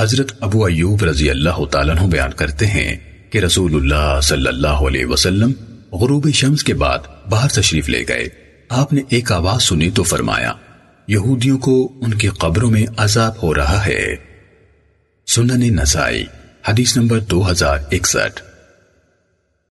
حضرت ابو ایوب رضی اللہ تعالیٰ عنہ بیان کرتے ہیں کہ رسول اللہ صلی اللہ علیہ وسلم غروب شمس کے بعد باہر تشریف لے گئے۔ آپ نے ایک آواز سنی تو فرمایا، یہودیوں کو ان کی قبروں میں عذاب ہو رہا ہے۔ سنن نسائی، حدیث نمبر دو ہزار اکسٹھ۔